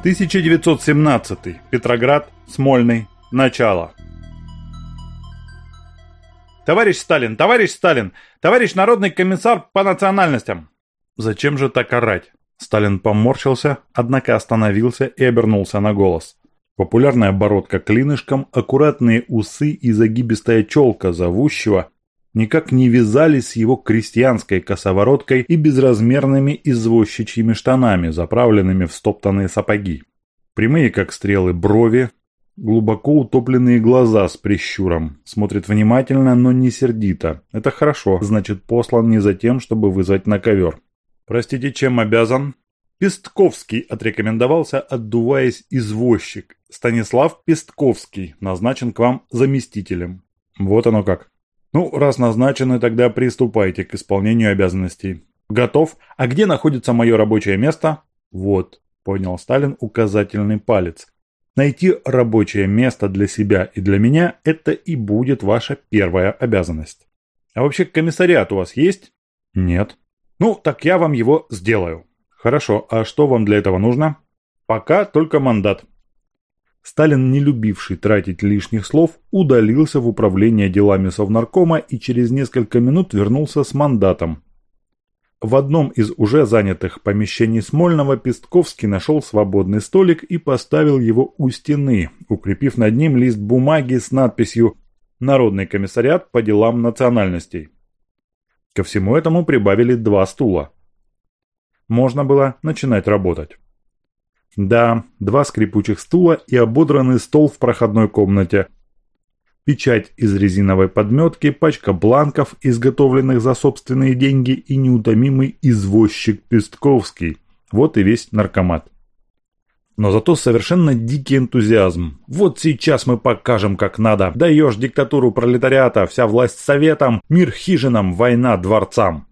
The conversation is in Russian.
1917. Петроград. Смольный. Начало. Товарищ Сталин, товарищ Сталин, товарищ народный комиссар по национальностям. Зачем же так орать? Сталин поморщился, однако остановился и обернулся на голос. Популярная бородка клинышком, аккуратные усы и загибистая челка зовущего никак не вязались с его крестьянской косовороткой и безразмерными извозчичьими штанами, заправленными в стоптанные сапоги. Прямые, как стрелы, брови, глубоко утопленные глаза с прищуром. Смотрит внимательно, но не сердито. Это хорошо, значит послан не за тем, чтобы вызвать на ковер. «Простите, чем обязан?» Пестковский отрекомендовался, отдуваясь извозчик. Станислав Пестковский назначен к вам заместителем. Вот оно как. Ну, раз назначены, тогда приступайте к исполнению обязанностей. Готов? А где находится мое рабочее место? Вот, поднял Сталин указательный палец. Найти рабочее место для себя и для меня – это и будет ваша первая обязанность. А вообще комиссариат у вас есть? Нет. Ну, так я вам его сделаю. Хорошо, а что вам для этого нужно? Пока только мандат. Сталин, не любивший тратить лишних слов, удалился в управление делами Совнаркома и через несколько минут вернулся с мандатом. В одном из уже занятых помещений Смольного Пестковский нашел свободный столик и поставил его у стены, укрепив над ним лист бумаги с надписью «Народный комиссариат по делам национальностей». Ко всему этому прибавили два стула. Можно было начинать работать. Да, два скрипучих стула и ободранный стол в проходной комнате. Печать из резиновой подметки, пачка бланков, изготовленных за собственные деньги и неутомимый извозчик Пестковский. Вот и весь наркомат. Но зато совершенно дикий энтузиазм. Вот сейчас мы покажем, как надо. Даешь диктатуру пролетариата, вся власть советам, мир хижинам, война дворцам.